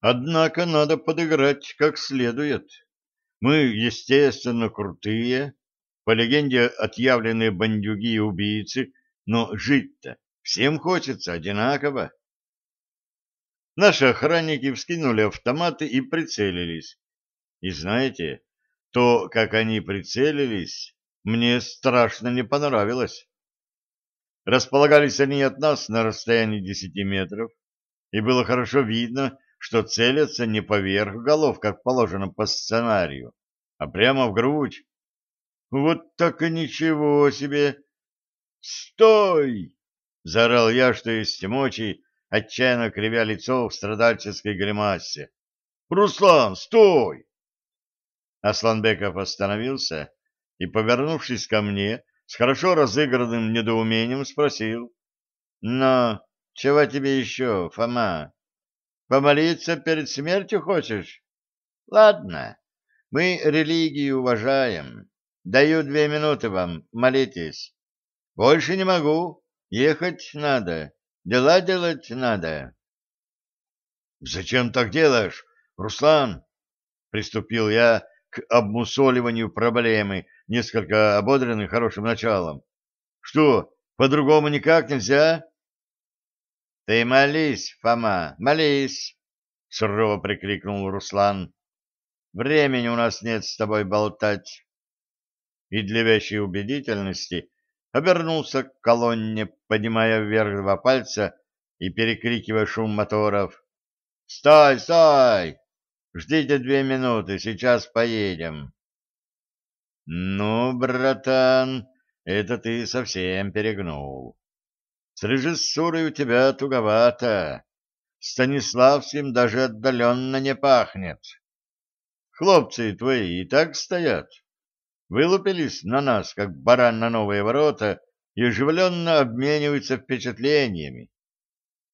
Однако надо подыграть как следует. Мы, естественно, крутые, по легенде, отъявленные бандюги и убийцы, но жить-то всем хочется одинаково. Наши охранники вскинули автоматы и прицелились. И знаете, то, как они прицелились, мне страшно не понравилось. Располагались они от нас на расстоянии десяти метров, и было хорошо видно, что целятся не поверх голов, как положено по сценарию, а прямо в грудь. Вот так и ничего себе! «Стой!» — заорал я, что есть мочи, отчаянно кривя лицо в страдальческой гримасе. «Руслан, стой!» Асланбеков остановился и, повернувшись ко мне, с хорошо разыгранным недоумением спросил. «Но чего тебе еще, Фома? Помолиться перед смертью хочешь? Ладно, мы религию уважаем. Даю две минуты вам, молитесь. Больше не могу, ехать надо, дела делать надо». «Зачем так делаешь, Руслан?» — приступил я к обмусоливанию проблемы, несколько ободренный хорошим началом. Что, по-другому никак нельзя? — Ты молись, Фома, молись! — сурово прикрикнул Руслан. — Времени у нас нет с тобой болтать. И для вящей убедительности обернулся к колонне, поднимая вверх два пальца и перекрикивая шум моторов. — Стой, стой! Ждите две минуты, сейчас поедем. Ну, братан, это ты совсем перегнул. С режиссурой у тебя туговато. Станиславским даже отдаленно не пахнет. Хлопцы твои и так стоят. Вылупились на нас, как баран на новые ворота, и оживленно обмениваются впечатлениями.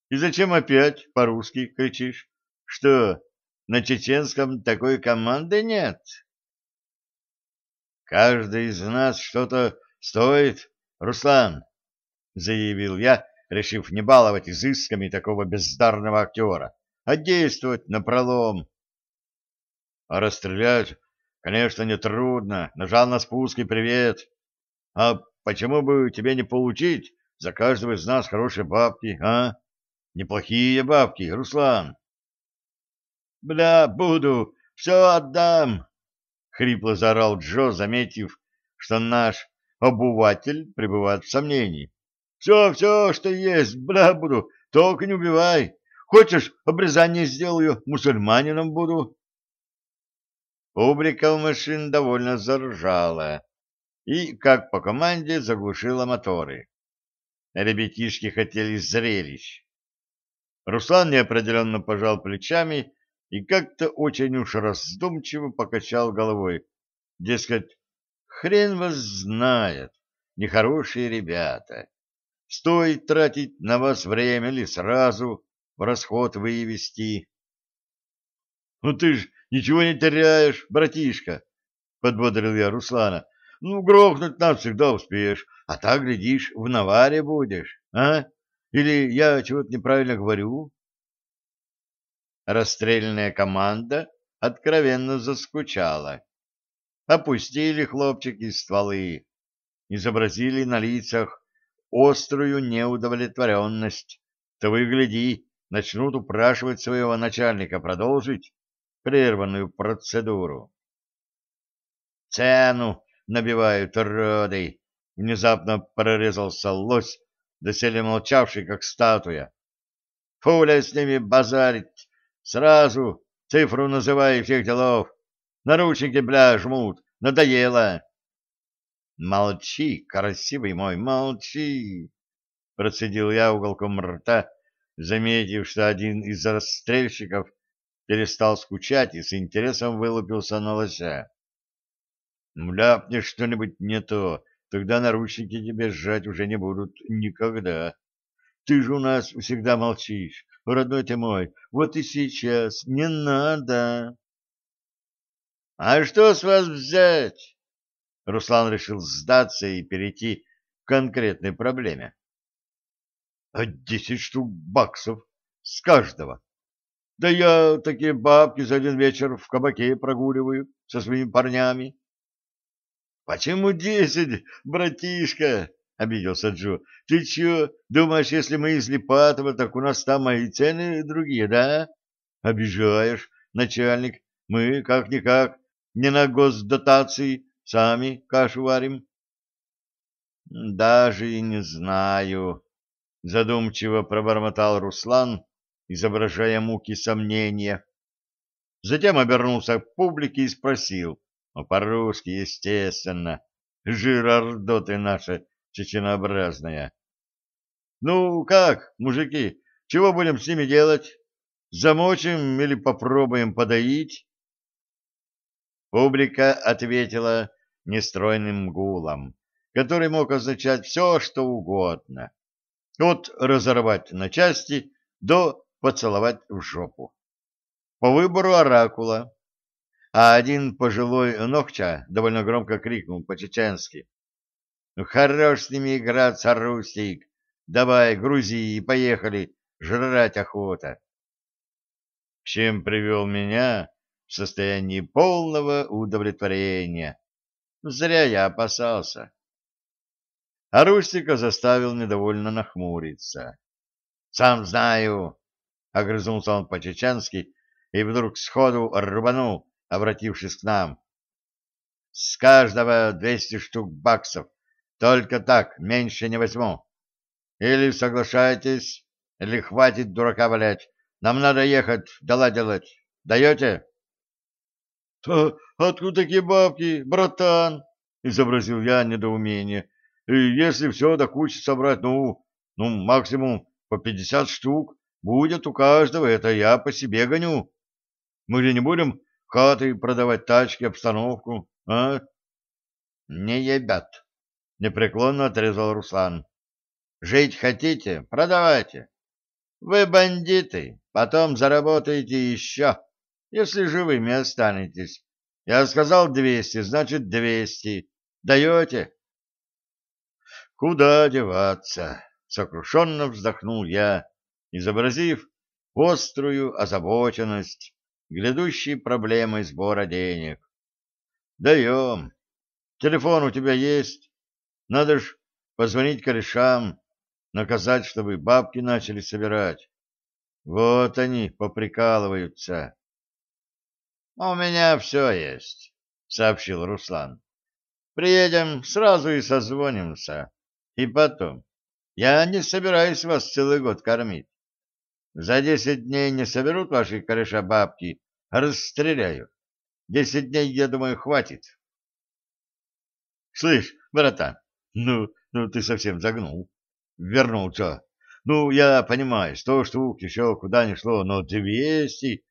И зачем опять по-русски кричишь? Что, на чеченском такой команды нет? Каждый из нас что-то стоит, Руслан, заявил я, решив не баловать изысками такого бездарного актера, а действовать напролом. А расстрелять, конечно, нетрудно. Нажал на спуск и привет. А почему бы тебе не получить за каждого из нас хорошие бабки, а? Неплохие бабки, Руслан. Бля, буду, все отдам, — хрипло заорал Джо, заметив, что наш обуватель пребывает в сомнении. — Все, все, что есть, бля, буду, только не убивай. Хочешь, обрезание сделаю, мусульманином буду. Публика у машин довольно заржала и, как по команде, заглушила моторы. Ребятишки хотели зрелищ. Руслан неопределенно пожал плечами и как-то очень уж раздумчиво покачал головой. Дескать, хрен вас знает, нехорошие ребята. Стоит тратить на вас время или сразу в расход вывести. — Ну ты ж ничего не теряешь, братишка, — подбодрил я Руслана. — Ну, грохнуть нас всегда успеешь, а так, глядишь, в наваре будешь, а? Или я чего-то неправильно говорю? Расстрельная команда откровенно заскучала. Опустили хлопчики стволы, изобразили на лицах острую неудовлетворенность. То выгляди, начнут упрашивать своего начальника продолжить прерванную процедуру. «Цену набивают роды!» — внезапно прорезался лось, доселе молчавший, как статуя. «Фуля с ними базарить, Сразу цифру называй всех делов. Наручники, бля, жмут. Надоело. Молчи, красивый мой, молчи. Процедил я уголком рта, заметив, что один из расстрельщиков перестал скучать и с интересом вылупился на лося. Мляпни что-нибудь не то, тогда наручники тебе сжать уже не будут никогда. Ты же у нас всегда молчишь родной ты мой, вот и сейчас не надо. — А что с вас взять? Руслан решил сдаться и перейти к конкретной проблеме. — А десять штук баксов с каждого. Да я такие бабки за один вечер в кабаке прогуливаю со своими парнями. — Почему десять, братишка? — обиделся Джо. — Ты чё, думаешь, если мы из Липатова, так у нас там и цены другие, да? Обижаешь, начальник. Мы, как-никак, не на госдотации, сами кашу варим. — Даже и не знаю, — задумчиво пробормотал Руслан, изображая муки сомнения. Затем обернулся к публике и спросил, ну, по-русски, естественно, жирордоты наша чеченообразная. Ну, как, мужики, чего будем с ними делать? Замочим или попробуем подоить? Публика ответила нестройным гулом который мог означать все, что угодно. От разорвать на части до поцеловать в жопу. По выбору оракула. А один пожилой Ногча довольно громко крикнул по-чеченски. «Ну, «Хорош с ними играться, Рустик! Давай, грузи и поехали, жрать охота!» Чем привел меня в состоянии полного удовлетворения. Зря я опасался а Рустика заставил недовольно нахмуриться. — Сам знаю, — огрызнулся он по-чеченски и вдруг сходу рубанул, обратившись к нам. — С каждого двести штук баксов. Только так, меньше не возьму. Или соглашайтесь, или хватит дурака валять. Нам надо ехать, дела делать. Даете? — Откуда такие бабки, братан? — изобразил я недоумение. Если все до кучи собрать, ну, ну, максимум по пятьдесят штук будет у каждого, это я по себе гоню. Мы же не будем хаты продавать тачки, обстановку, а? Не ебят, непреклонно отрезал Руслан. Жить хотите? Продавайте. Вы бандиты, потом заработаете еще, если живыми останетесь. Я сказал двести, значит двести. Даете? Куда деваться? Сокрушенно вздохнул я, изобразив острую озабоченность грядущей проблемой сбора денег. Даем. Телефон у тебя есть? Надо ж позвонить корешам, наказать, чтобы бабки начали собирать. Вот они поприкалываются. — У меня все есть, — сообщил Руслан. — Приедем, сразу и созвонимся. И потом, я не собираюсь вас целый год кормить. За десять дней не соберут ваши кореша бабки, а расстреляю. Десять дней, я думаю, хватит. Слышь, братан, ну, ну ты совсем загнул. Вернул что? Ну, я понимаю, сто штук еще куда ни шло, но двести...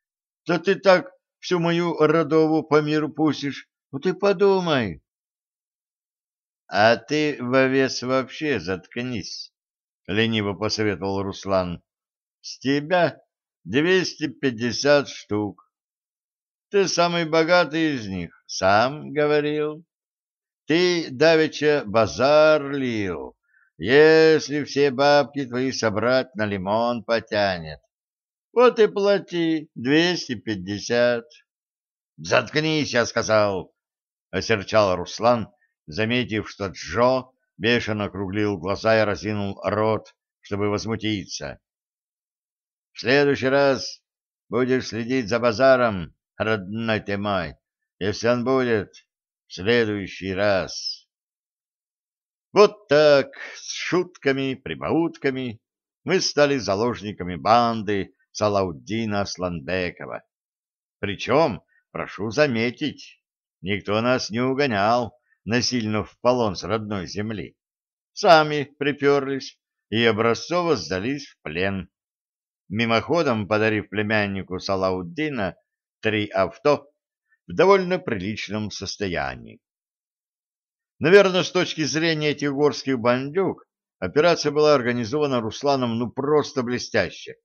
Да ты так всю мою родову по миру пустишь. Ну ты подумай. — А ты, вовес, вообще заткнись, — лениво посоветовал Руслан. — С тебя двести пятьдесят штук. Ты самый богатый из них, сам говорил. Ты, давеча, базар лил. Если все бабки твои собрать, на лимон потянет. Вот и плати двести пятьдесят. — Заткнись, я сказал, — осерчал Руслан, заметив, что Джо бешено округлил глаза и разинул рот, чтобы возмутиться. — В следующий раз будешь следить за базаром, родной ты мой, если он будет в следующий раз. Вот так, с шутками, прибаутками, мы стали заложниками банды Салауддина Асланбекова. Причем, прошу заметить, никто нас не угонял, насильно в полон с родной земли, сами приперлись и образцово сдались в плен, мимоходом подарив племяннику Салауддина три авто в довольно приличном состоянии. Наверное, с точки зрения этих горских бандюк, операция была организована Русланом ну просто блестяще.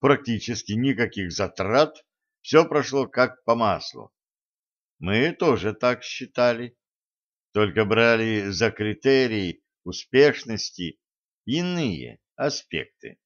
Практически никаких затрат, все прошло как по маслу. Мы тоже так считали только брали за критерий успешности иные аспекты.